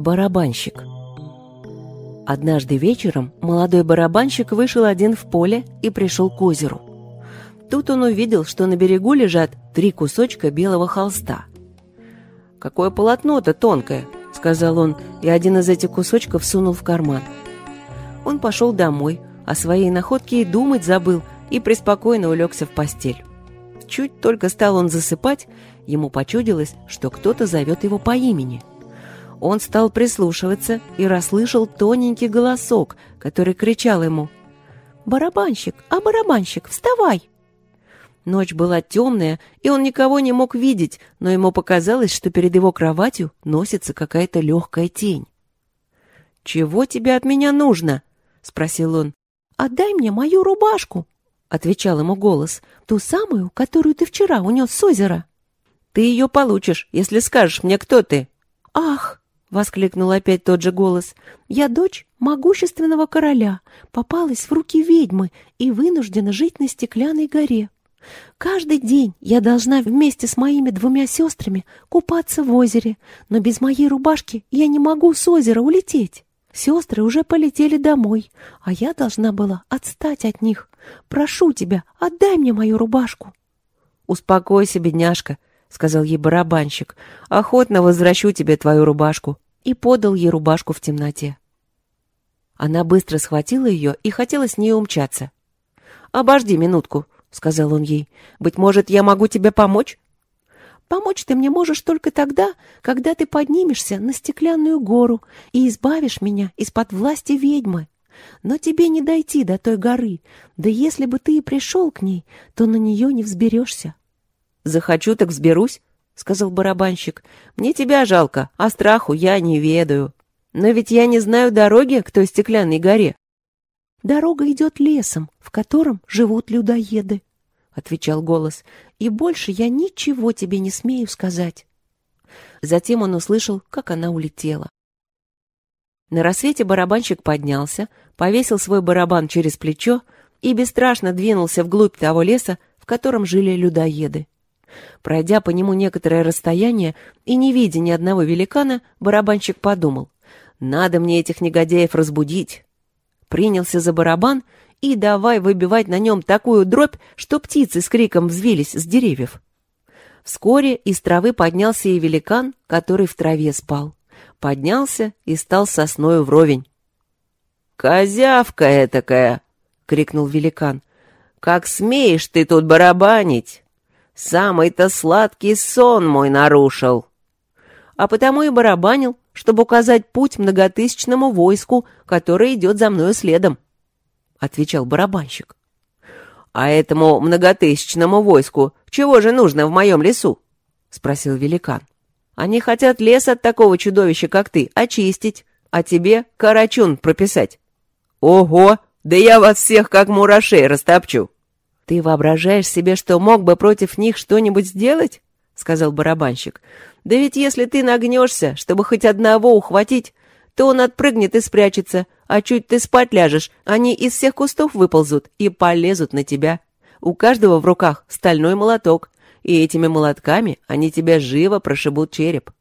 Барабанщик Однажды вечером молодой барабанщик вышел один в поле и пришел к озеру. Тут он увидел, что на берегу лежат три кусочка белого холста. «Какое полотно-то тонкое!» — сказал он, и один из этих кусочков сунул в карман. Он пошел домой, о своей находке и думать забыл, и преспокойно улегся в постель. Чуть только стал он засыпать, ему почудилось, что кто-то зовет его по имени. Он стал прислушиваться и расслышал тоненький голосок, который кричал ему «Барабанщик, а барабанщик, вставай!» Ночь была темная, и он никого не мог видеть, но ему показалось, что перед его кроватью носится какая-то легкая тень. «Чего тебе от меня нужно?» — спросил он. «Отдай мне мою рубашку», — отвечал ему голос, «ту самую, которую ты вчера унес с озера». «Ты ее получишь, если скажешь мне, кто ты». «Ах!» — воскликнул опять тот же голос. «Я дочь могущественного короля, попалась в руки ведьмы и вынуждена жить на стеклянной горе. Каждый день я должна вместе с моими двумя сестрами купаться в озере, но без моей рубашки я не могу с озера улететь. Сестры уже полетели домой, а я должна была отстать от них. Прошу тебя, отдай мне мою рубашку. «Успокойся, бедняжка», — сказал ей барабанщик. «Охотно возвращу тебе твою рубашку». И подал ей рубашку в темноте. Она быстро схватила ее и хотела с ней умчаться. «Обожди минутку», — сказал он ей. «Быть может, я могу тебе помочь?» «Помочь ты мне можешь только тогда, когда ты поднимешься на стеклянную гору и избавишь меня из-под власти ведьмы. Но тебе не дойти до той горы, да если бы ты и пришел к ней, то на нее не взберешься». «Захочу, так взберусь», — сказал барабанщик. «Мне тебя жалко, а страху я не ведаю. Но ведь я не знаю дороги к той стеклянной горе». «Дорога идет лесом, в котором живут людоеды», — отвечал голос, — «и больше я ничего тебе не смею сказать». Затем он услышал, как она улетела. На рассвете барабанщик поднялся, повесил свой барабан через плечо и бесстрашно двинулся вглубь того леса, в котором жили людоеды. Пройдя по нему некоторое расстояние и не видя ни одного великана, барабанщик подумал, «Надо мне этих негодяев разбудить, принялся за барабан и давай выбивать на нем такую дробь, что птицы с криком взвились с деревьев. Вскоре из травы поднялся и великан, который в траве спал. Поднялся и стал сосною вровень. «Козявка этакая!» — крикнул великан. «Как смеешь ты тут барабанить? Самый-то сладкий сон мой нарушил!» А потому и барабанил, чтобы указать путь многотысячному войску, которое идет за мною следом», — отвечал барабанщик. «А этому многотысячному войску чего же нужно в моем лесу?» — спросил великан. «Они хотят лес от такого чудовища, как ты, очистить, а тебе карачун прописать». «Ого! Да я вас всех как мурашей растопчу!» «Ты воображаешь себе, что мог бы против них что-нибудь сделать?» — сказал барабанщик. Да ведь если ты нагнешься, чтобы хоть одного ухватить, то он отпрыгнет и спрячется, а чуть ты спать ляжешь, они из всех кустов выползут и полезут на тебя. У каждого в руках стальной молоток, и этими молотками они тебя живо прошибут череп.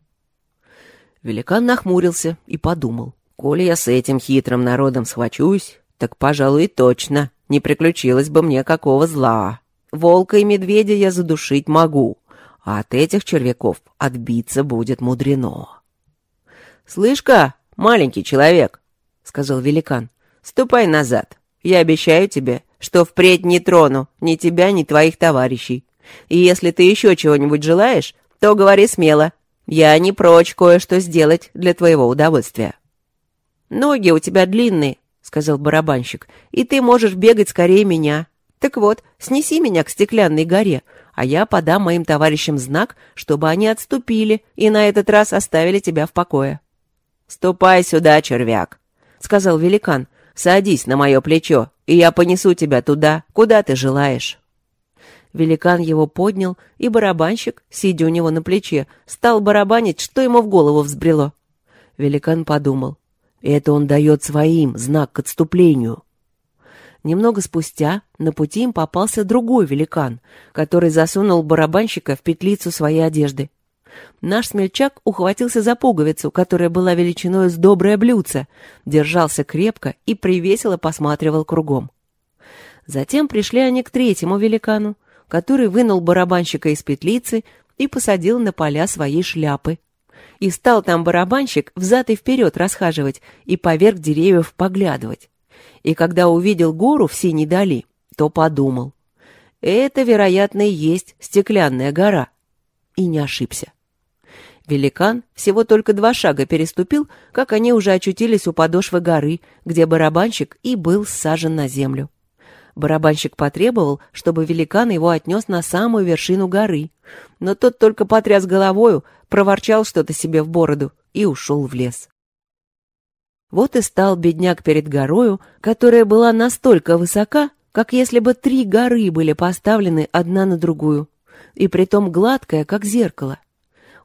Великан нахмурился и подумал. «Коли я с этим хитрым народом схвачусь, так, пожалуй, точно не приключилось бы мне какого зла. Волка и медведя я задушить могу, а от этих червяков отбиться будет мудрено. «Слышь-ка, маленький человек», — сказал великан, — «ступай назад. Я обещаю тебе, что впредь не трону ни тебя, ни твоих товарищей. И если ты еще чего-нибудь желаешь, то говори смело. Я не прочь кое-что сделать для твоего удовольствия». «Ноги у тебя длинные», — сказал барабанщик, — «и ты можешь бегать скорее меня. Так вот, снеси меня к стеклянной горе, а я подам моим товарищам знак, чтобы они отступили и на этот раз оставили тебя в покое». «Ступай сюда, червяк», — сказал великан. «Садись на мое плечо, и я понесу тебя туда, куда ты желаешь». Великан его поднял, и барабанщик, сидя у него на плече, стал барабанить, что ему в голову взбрело. Великан подумал. «Это он дает своим знак к отступлению». Немного спустя на пути им попался другой великан, который засунул барабанщика в петлицу своей одежды. Наш смельчак ухватился за пуговицу, которая была величиной с доброе блюдце, держался крепко и привесело посматривал кругом. Затем пришли они к третьему великану, который вынул барабанщика из петлицы и посадил на поля своей шляпы. И стал там барабанщик взад и вперед расхаживать и поверх деревьев поглядывать. И когда увидел гору в синей дали, то подумал, это, вероятно, и есть стеклянная гора. И не ошибся. Великан всего только два шага переступил, как они уже очутились у подошвы горы, где барабанщик и был сажен на землю. Барабанщик потребовал, чтобы великан его отнес на самую вершину горы, но тот только потряс головою, проворчал что-то себе в бороду и ушел в лес. Вот и стал бедняк перед горою, которая была настолько высока, как если бы три горы были поставлены одна на другую, и притом гладкая, как зеркало.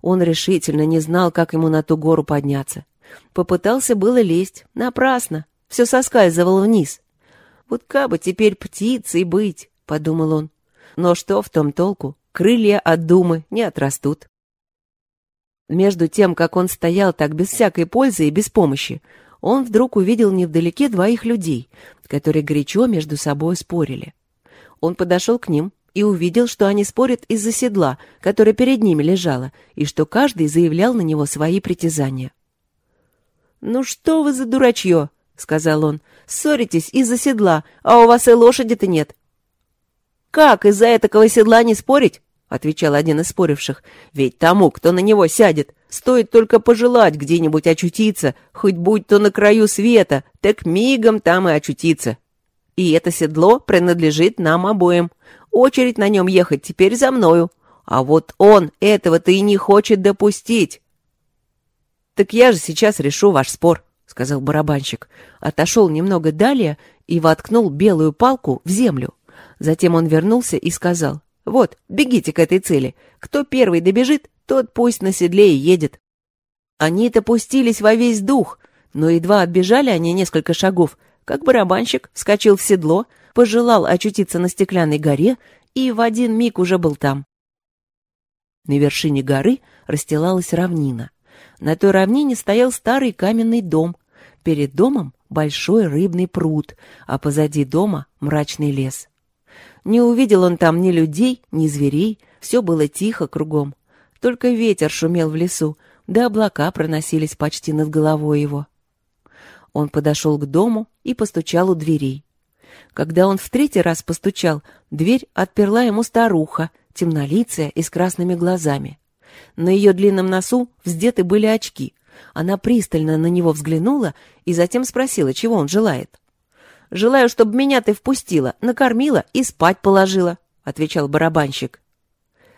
Он решительно не знал, как ему на ту гору подняться. Попытался было лезть. Напрасно. Все соскальзывало вниз. «Вот кабы теперь птицей быть», — подумал он. «Но что в том толку? Крылья от думы не отрастут». Между тем, как он стоял так без всякой пользы и без помощи, он вдруг увидел невдалеке двоих людей, которые горячо между собой спорили. Он подошел к ним, и увидел, что они спорят из-за седла, которое перед ними лежало, и что каждый заявлял на него свои притязания. «Ну что вы за дурачье?» — сказал он. «Ссоритесь из-за седла, а у вас и лошади-то нет». «Как из-за этого седла не спорить?» — отвечал один из споривших. «Ведь тому, кто на него сядет, стоит только пожелать где-нибудь очутиться, хоть будь то на краю света, так мигом там и очутиться. И это седло принадлежит нам обоим. Очередь на нем ехать теперь за мною. А вот он этого-то и не хочет допустить. «Так я же сейчас решу ваш спор», — сказал барабанщик. Отошел немного далее и воткнул белую палку в землю. Затем он вернулся и сказал, «Вот, бегите к этой цели. Кто первый добежит, тот пусть на седле и едет». Они-то пустились во весь дух, но едва отбежали они несколько шагов, как барабанщик вскочил в седло, пожелал очутиться на стеклянной горе и в один миг уже был там. На вершине горы расстилалась равнина. На той равнине стоял старый каменный дом. Перед домом большой рыбный пруд, а позади дома мрачный лес. Не увидел он там ни людей, ни зверей, все было тихо кругом. Только ветер шумел в лесу, да облака проносились почти над головой его. Он подошел к дому и постучал у дверей. Когда он в третий раз постучал, дверь отперла ему старуха, темнолицая и с красными глазами. На ее длинном носу вздеты были очки. Она пристально на него взглянула и затем спросила, чего он желает. «Желаю, чтобы меня ты впустила, накормила и спать положила», — отвечал барабанщик.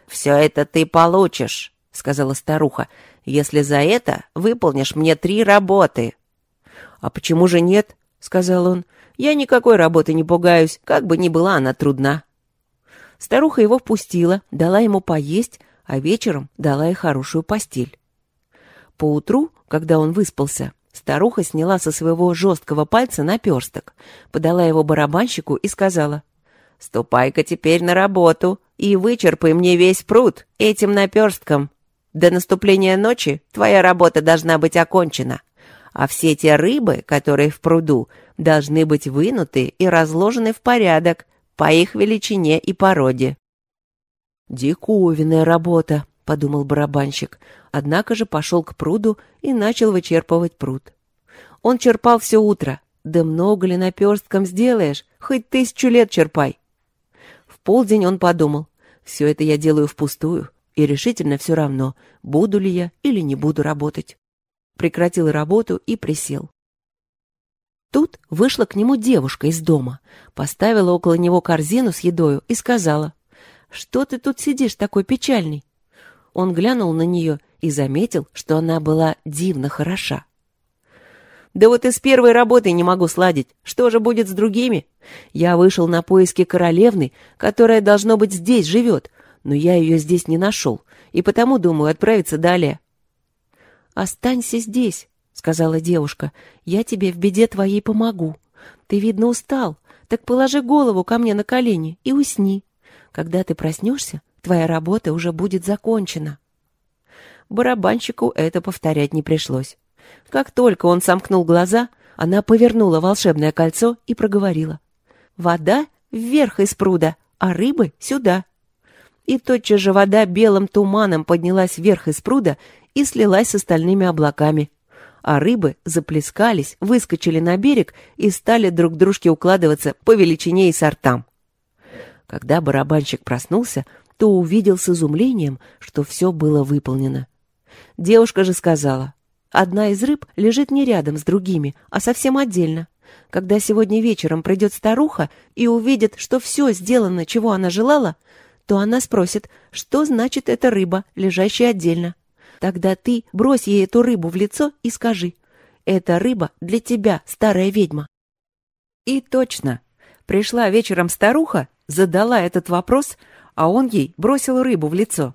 «Все это ты получишь», — сказала старуха, «если за это выполнишь мне три работы». «А почему же нет?» — сказал он. Я никакой работы не пугаюсь, как бы ни была она трудна. Старуха его впустила, дала ему поесть, а вечером дала и хорошую постель. Поутру, когда он выспался, старуха сняла со своего жесткого пальца наперсток, подала его барабанщику и сказала, «Ступай-ка теперь на работу и вычерпай мне весь пруд этим наперстком. До наступления ночи твоя работа должна быть окончена, а все те рыбы, которые в пруду, должны быть вынуты и разложены в порядок по их величине и породе. «Диковинная работа», — подумал барабанщик, однако же пошел к пруду и начал вычерпывать пруд. Он черпал все утро. Да много ли наперстком сделаешь? Хоть тысячу лет черпай. В полдень он подумал, все это я делаю впустую, и решительно все равно, буду ли я или не буду работать. Прекратил работу и присел. Тут вышла к нему девушка из дома, поставила около него корзину с едою и сказала, «Что ты тут сидишь такой печальный?» Он глянул на нее и заметил, что она была дивно хороша. «Да вот и с первой работой не могу сладить. Что же будет с другими? Я вышел на поиски королевны, которая, должно быть, здесь живет, но я ее здесь не нашел, и потому думаю отправиться далее». «Останься здесь», — сказала девушка, — «я тебе в беде твоей помогу. Ты, видно, устал, так положи голову ко мне на колени и усни. Когда ты проснешься, твоя работа уже будет закончена». барабанщику это повторять не пришлось. Как только он сомкнул глаза, она повернула волшебное кольцо и проговорила. «Вода вверх из пруда, а рыбы сюда». И тотчас же вода белым туманом поднялась вверх из пруда и слилась с остальными облаками. А рыбы заплескались, выскочили на берег и стали друг дружке укладываться по величине и сортам. Когда барабанщик проснулся, то увидел с изумлением, что все было выполнено. Девушка же сказала, одна из рыб лежит не рядом с другими, а совсем отдельно. Когда сегодня вечером придет старуха и увидит, что все сделано, чего она желала, то она спросит, что значит эта рыба, лежащая отдельно. Тогда ты брось ей эту рыбу в лицо и скажи, «Эта рыба для тебя, старая ведьма». И точно. Пришла вечером старуха, задала этот вопрос, а он ей бросил рыбу в лицо.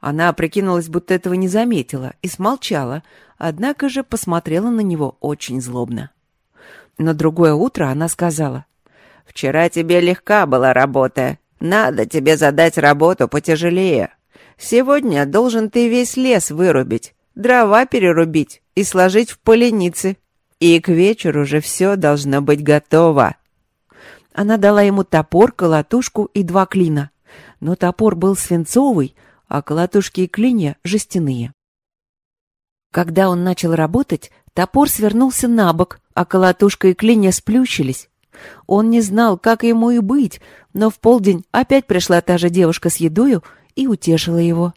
Она прикинулась, будто этого не заметила, и смолчала, однако же посмотрела на него очень злобно. На другое утро она сказала, «Вчера тебе легка была работа, надо тебе задать работу потяжелее. Сегодня должен ты весь лес вырубить, дрова перерубить и сложить в поленицы. И к вечеру же все должно быть готово». Она дала ему топор, колотушку и два клина. Но топор был свинцовый, а колотушки и клинья — жестяные. Когда он начал работать, топор свернулся на бок, а колотушка и клинья сплющились. Он не знал, как ему и быть, но в полдень опять пришла та же девушка с едою и утешила его.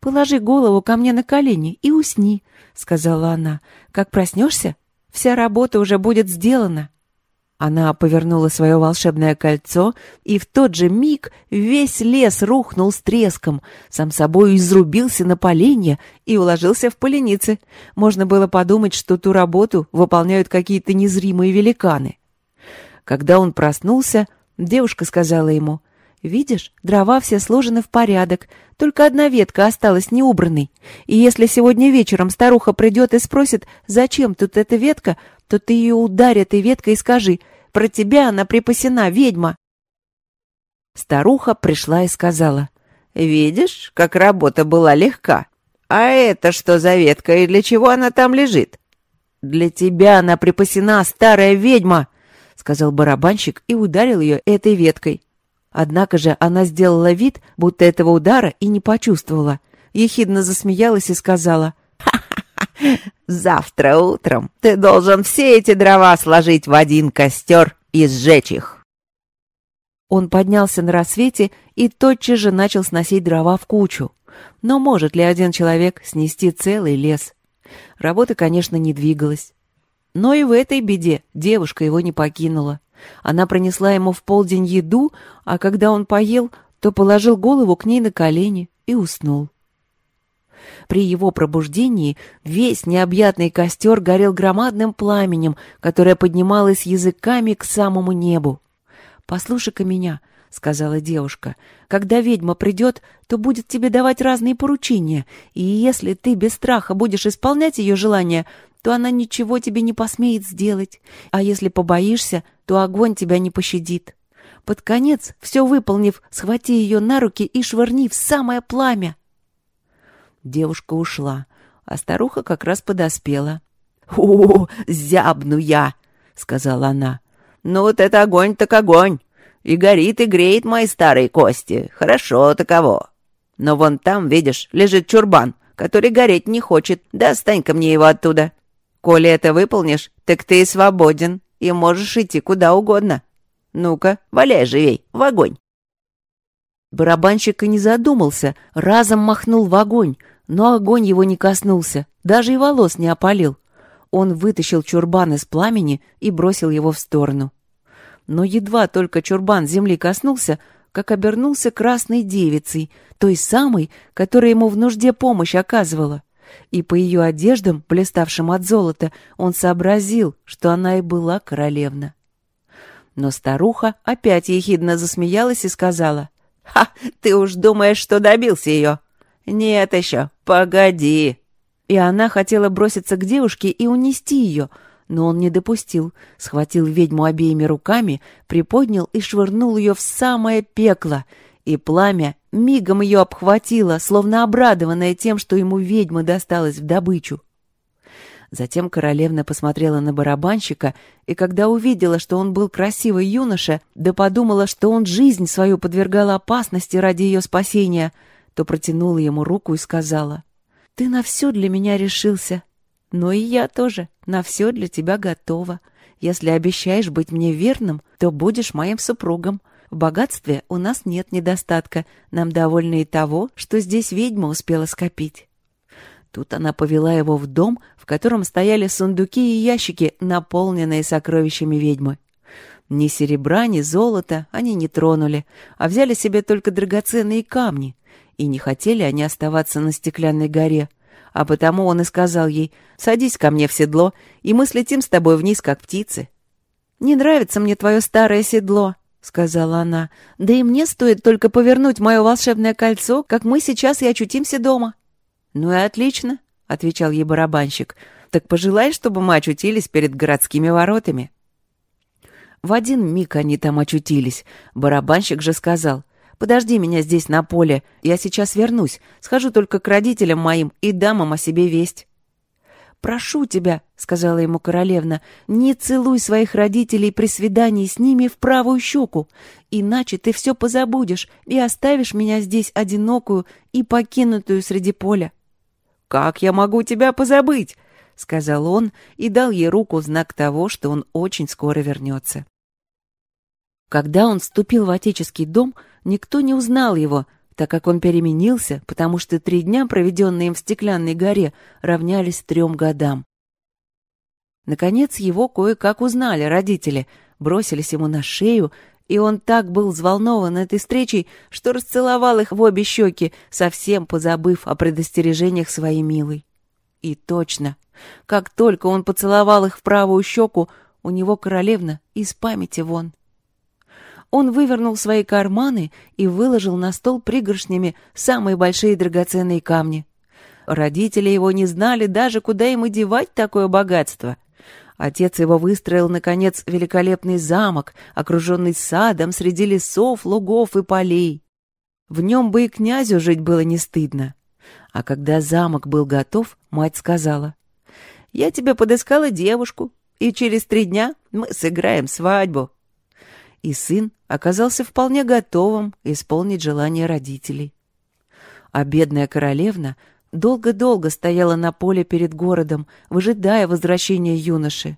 «Положи голову ко мне на колени и усни», — сказала она. «Как проснешься, вся работа уже будет сделана». Она повернула свое волшебное кольцо, и в тот же миг весь лес рухнул с треском, сам собой изрубился на поленья и уложился в поленицы. Можно было подумать, что ту работу выполняют какие-то незримые великаны. Когда он проснулся, девушка сказала ему, «Видишь, дрова все сложены в порядок, только одна ветка осталась неубранной. И если сегодня вечером старуха придет и спросит, зачем тут эта ветка, то ты ее ударь этой веткой и скажи, про тебя она припасена, ведьма!» Старуха пришла и сказала, «Видишь, как работа была легка? А это что за ветка и для чего она там лежит?» «Для тебя она припасена, старая ведьма!» — сказал барабанщик и ударил ее этой веткой. Однако же она сделала вид, будто этого удара и не почувствовала. Ехидно засмеялась и сказала, Завтра утром ты должен все эти дрова сложить в один костер и сжечь их. Он поднялся на рассвете и тотчас же начал сносить дрова в кучу. Но может ли один человек снести целый лес? Работа, конечно, не двигалась. Но и в этой беде девушка его не покинула. Она принесла ему в полдень еду, а когда он поел, то положил голову к ней на колени и уснул. При его пробуждении весь необъятный костер горел громадным пламенем, которое поднималось языками к самому небу. «Послушай-ка меня», — сказала девушка, — «когда ведьма придет, то будет тебе давать разные поручения, и если ты без страха будешь исполнять ее желания, то она ничего тебе не посмеет сделать, а если побоишься, то огонь тебя не пощадит. Под конец, все выполнив, схвати ее на руки и швырни в самое пламя». Девушка ушла, а старуха как раз подоспела. «О, зябну я!» — сказала она. «Ну вот это огонь так огонь! И горит, и греет мои старые кости. Хорошо таково. Но вон там, видишь, лежит чурбан, который гореть не хочет. Достань-ка мне его оттуда. Коли это выполнишь, так ты свободен и можешь идти куда угодно. Ну-ка, валяй живей, в огонь!» Барабанщик и не задумался, разом махнул в огонь, но огонь его не коснулся, даже и волос не опалил. Он вытащил чурбан из пламени и бросил его в сторону. Но едва только чурбан земли коснулся, как обернулся красной девицей, той самой, которая ему в нужде помощь оказывала. И по ее одеждам, блиставшим от золота, он сообразил, что она и была королевна. Но старуха опять ехидно засмеялась и сказала, «Ха, ты уж думаешь, что добился ее? «Нет еще, погоди!» И она хотела броситься к девушке и унести ее, но он не допустил, схватил ведьму обеими руками, приподнял и швырнул ее в самое пекло, и пламя мигом ее обхватило, словно обрадованное тем, что ему ведьма досталась в добычу. Затем королевна посмотрела на барабанщика, и когда увидела, что он был красивый юноша, да подумала, что он жизнь свою подвергал опасности ради ее спасения, то протянула ему руку и сказала, «Ты на все для меня решился, но и я тоже на все для тебя готова. Если обещаешь быть мне верным, то будешь моим супругом. В богатстве у нас нет недостатка, нам довольны и того, что здесь ведьма успела скопить». Тут она повела его в дом, в котором стояли сундуки и ящики, наполненные сокровищами ведьмы. Ни серебра, ни золота они не тронули, а взяли себе только драгоценные камни. И не хотели они оставаться на стеклянной горе. А потому он и сказал ей, «Садись ко мне в седло, и мы слетим с тобой вниз, как птицы». «Не нравится мне твое старое седло», — сказала она. «Да и мне стоит только повернуть мое волшебное кольцо, как мы сейчас и очутимся дома». «Ну и отлично», — отвечал ей барабанщик. «Так пожелай, чтобы мы очутились перед городскими воротами». В один миг они там очутились. Барабанщик же сказал, «Подожди меня здесь на поле, я сейчас вернусь, схожу только к родителям моим и дам им о себе весть». «Прошу тебя», — сказала ему королевна, — «не целуй своих родителей при свидании с ними в правую щеку, иначе ты все позабудешь и оставишь меня здесь одинокую и покинутую среди поля». «Как я могу тебя позабыть?» — сказал он и дал ей руку в знак того, что он очень скоро вернется. Когда он вступил в отеческий дом, никто не узнал его, так как он переменился, потому что три дня, проведенные им в стеклянной горе, равнялись трем годам. Наконец его кое-как узнали родители, бросились ему на шею и он так был взволнован этой встречей, что расцеловал их в обе щеки, совсем позабыв о предостережениях своей милой. И точно, как только он поцеловал их в правую щеку, у него королевна из памяти вон. Он вывернул свои карманы и выложил на стол пригоршнями самые большие драгоценные камни. Родители его не знали даже, куда им одевать такое богатство — Отец его выстроил, наконец, великолепный замок, окруженный садом среди лесов, лугов и полей. В нем бы и князю жить было не стыдно. А когда замок был готов, мать сказала, «Я тебе подыскала девушку, и через три дня мы сыграем свадьбу». И сын оказался вполне готовым исполнить желание родителей. А бедная королевна Долго-долго стояла на поле перед городом, выжидая возвращения юноши.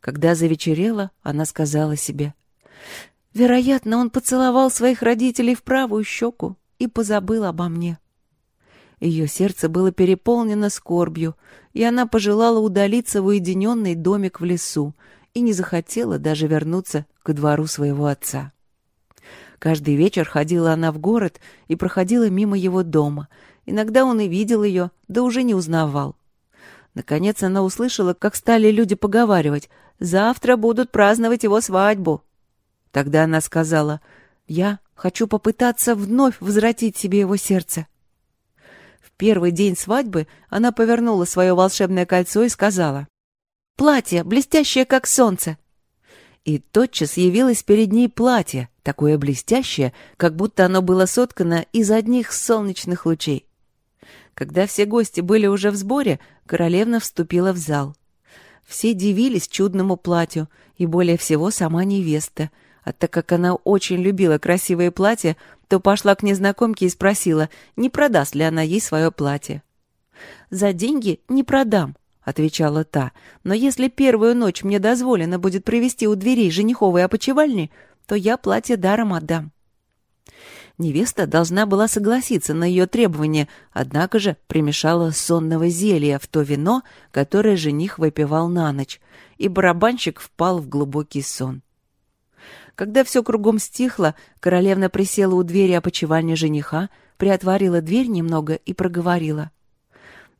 Когда завечерело, она сказала себе, «Вероятно, он поцеловал своих родителей в правую щеку и позабыл обо мне». Ее сердце было переполнено скорбью, и она пожелала удалиться в уединенный домик в лесу и не захотела даже вернуться к двору своего отца. Каждый вечер ходила она в город и проходила мимо его дома, Иногда он и видел ее, да уже не узнавал. Наконец она услышала, как стали люди поговаривать. «Завтра будут праздновать его свадьбу». Тогда она сказала, «Я хочу попытаться вновь возвратить себе его сердце». В первый день свадьбы она повернула свое волшебное кольцо и сказала, «Платье, блестящее, как солнце». И тотчас явилось перед ней платье, такое блестящее, как будто оно было соткано из одних солнечных лучей. Когда все гости были уже в сборе, королевна вступила в зал. Все дивились чудному платью, и более всего сама невеста. А так как она очень любила красивые платья, то пошла к незнакомке и спросила, не продаст ли она ей свое платье. «За деньги не продам», — отвечала та, «но если первую ночь мне дозволено будет провести у дверей жениховой опочивальни, то я платье даром отдам». Невеста должна была согласиться на ее требования, однако же примешала сонного зелья в то вино, которое жених выпивал на ночь, и барабанщик впал в глубокий сон. Когда все кругом стихло, королевна присела у двери опочивальни жениха, приотворила дверь немного и проговорила.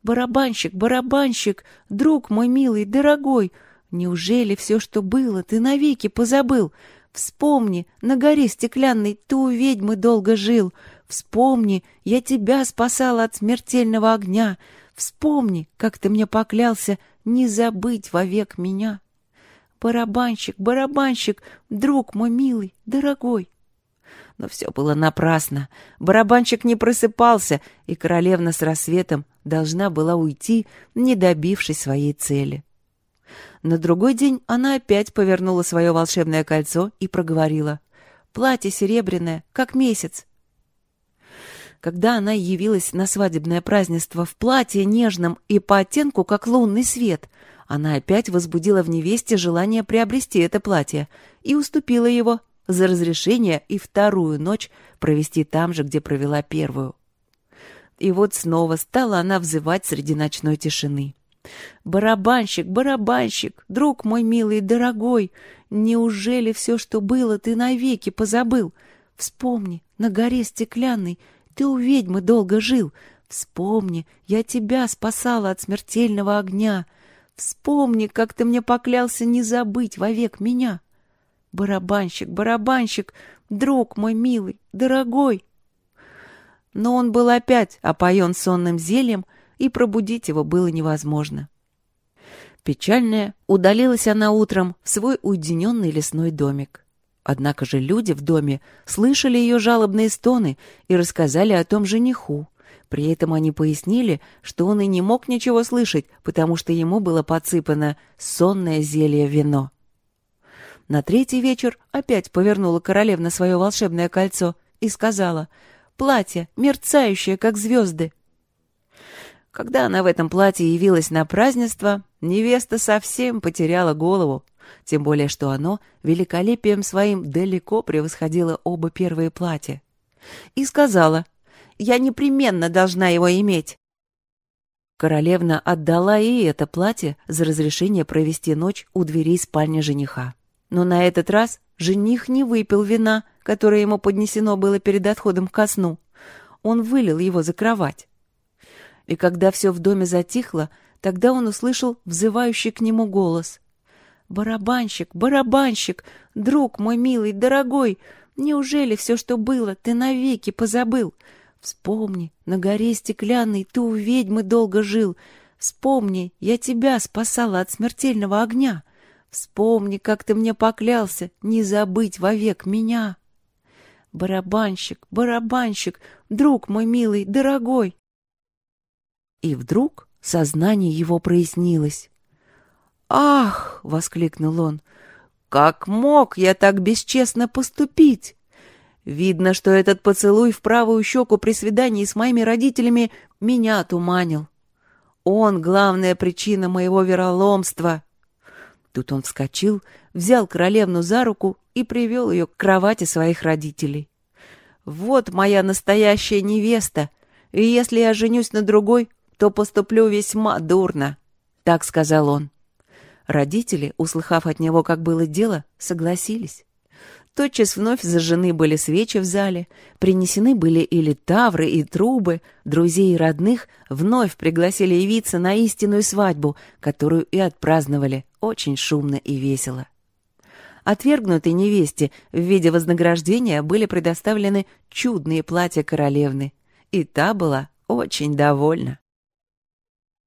«Барабанщик, барабанщик, друг мой милый, дорогой, неужели все, что было, ты навеки позабыл? Вспомни, на горе стеклянной ты у ведьмы долго жил. Вспомни, я тебя спасала от смертельного огня. Вспомни, как ты мне поклялся не забыть вовек меня. Барабанщик, барабанщик, друг мой милый, дорогой. Но все было напрасно. Барабанщик не просыпался, и королевна с рассветом должна была уйти, не добившись своей цели. На другой день она опять повернула свое волшебное кольцо и проговорила. «Платье серебряное, как месяц». Когда она явилась на свадебное празднество в платье нежном и по оттенку, как лунный свет, она опять возбудила в невесте желание приобрести это платье и уступила его за разрешение и вторую ночь провести там же, где провела первую. И вот снова стала она взывать среди ночной тишины. «Барабанщик, барабанщик, друг мой милый и дорогой, неужели все, что было, ты навеки позабыл? Вспомни, на горе стеклянной ты у ведьмы долго жил. Вспомни, я тебя спасала от смертельного огня. Вспомни, как ты мне поклялся не забыть вовек меня. Барабанщик, барабанщик, друг мой милый, дорогой!» Но он был опять опоен сонным зельем, и пробудить его было невозможно. Печальная, удалилась она утром в свой уединенный лесной домик. Однако же люди в доме слышали ее жалобные стоны и рассказали о том жениху. При этом они пояснили, что он и не мог ничего слышать, потому что ему было подсыпано сонное зелье вино. На третий вечер опять повернула королевна свое волшебное кольцо и сказала «Платье, мерцающее, как звезды». Когда она в этом платье явилась на празднество, невеста совсем потеряла голову, тем более что оно великолепием своим далеко превосходило оба первые платья. И сказала, «Я непременно должна его иметь». Королевна отдала и это платье за разрешение провести ночь у дверей спальни жениха. Но на этот раз жених не выпил вина, которое ему поднесено было перед отходом ко сну. Он вылил его за кровать. И когда все в доме затихло, тогда он услышал взывающий к нему голос. «Барабанщик, барабанщик, друг мой милый, дорогой, неужели все, что было, ты навеки позабыл? Вспомни, на горе стеклянной ты у ведьмы долго жил. Вспомни, я тебя спасала от смертельного огня. Вспомни, как ты мне поклялся не забыть вовек меня. Барабанщик, барабанщик, друг мой милый, дорогой, и вдруг сознание его прояснилось. «Ах!» — воскликнул он. «Как мог я так бесчестно поступить? Видно, что этот поцелуй в правую щеку при свидании с моими родителями меня туманил. Он — главная причина моего вероломства». Тут он вскочил, взял королевну за руку и привел ее к кровати своих родителей. «Вот моя настоящая невеста, и если я женюсь на другой, то поступлю весьма дурно», — так сказал он. Родители, услыхав от него, как было дело, согласились. Тотчас вновь зажжены были свечи в зале, принесены были и литавры, и трубы, друзей и родных вновь пригласили явиться на истинную свадьбу, которую и отпраздновали очень шумно и весело. Отвергнутой невесте в виде вознаграждения были предоставлены чудные платья королевны, и та была очень довольна.